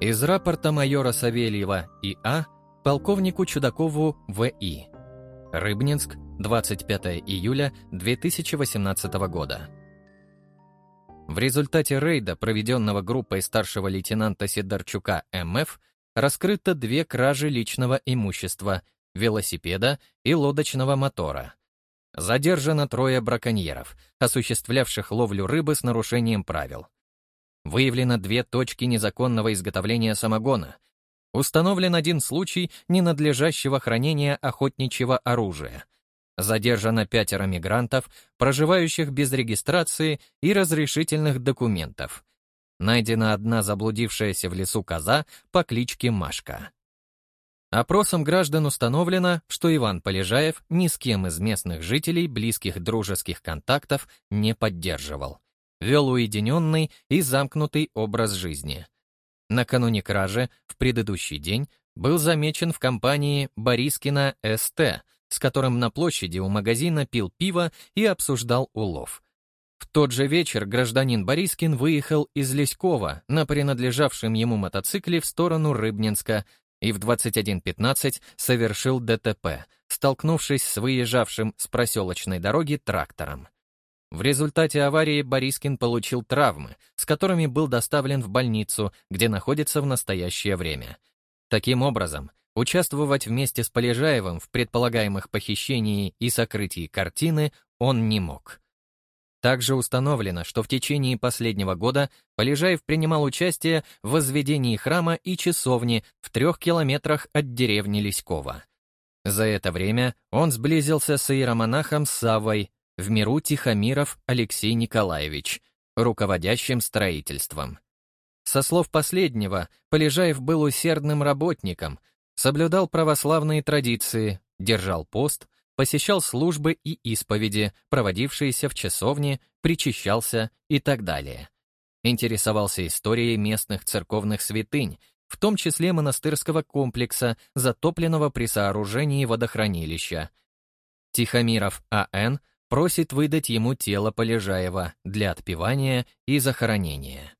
Из рапорта майора Савельева И.А. полковнику Чудакову В.И. Рыбнинск, 25 июля 2018 года. В результате рейда, проведенного группой старшего лейтенанта Сидорчука М.Ф., раскрыто две кражи личного имущества, велосипеда и лодочного мотора. Задержано трое браконьеров, осуществлявших ловлю рыбы с нарушением правил. Выявлено две точки незаконного изготовления самогона. Установлен один случай ненадлежащего хранения охотничьего оружия. Задержано пятеро мигрантов, проживающих без регистрации и разрешительных документов. Найдена одна заблудившаяся в лесу коза по кличке Машка. Опросом граждан установлено, что Иван Полежаев ни с кем из местных жителей близких дружеских контактов не поддерживал вел уединенный и замкнутый образ жизни. Накануне кражи, в предыдущий день, был замечен в компании Борискина СТ, с которым на площади у магазина пил пиво и обсуждал улов. В тот же вечер гражданин Борискин выехал из Леськова на принадлежавшем ему мотоцикле в сторону Рыбнинска и в 21.15 совершил ДТП, столкнувшись с выезжавшим с проселочной дороги трактором. В результате аварии Борискин получил травмы, с которыми был доставлен в больницу, где находится в настоящее время. Таким образом, участвовать вместе с Полежаевым в предполагаемых похищении и сокрытии картины он не мог. Также установлено, что в течение последнего года Полежаев принимал участие в возведении храма и часовни в трех километрах от деревни Леськова. За это время он сблизился с иеромонахом Саввой, в миру Тихомиров Алексей Николаевич, руководящим строительством. Со слов последнего, Полежаев был усердным работником, соблюдал православные традиции, держал пост, посещал службы и исповеди, проводившиеся в часовне, причащался и так далее. Интересовался историей местных церковных святынь, в том числе монастырского комплекса, затопленного при сооружении водохранилища. Тихомиров А.Н просит выдать ему тело Полежаева для отпевания и захоронения.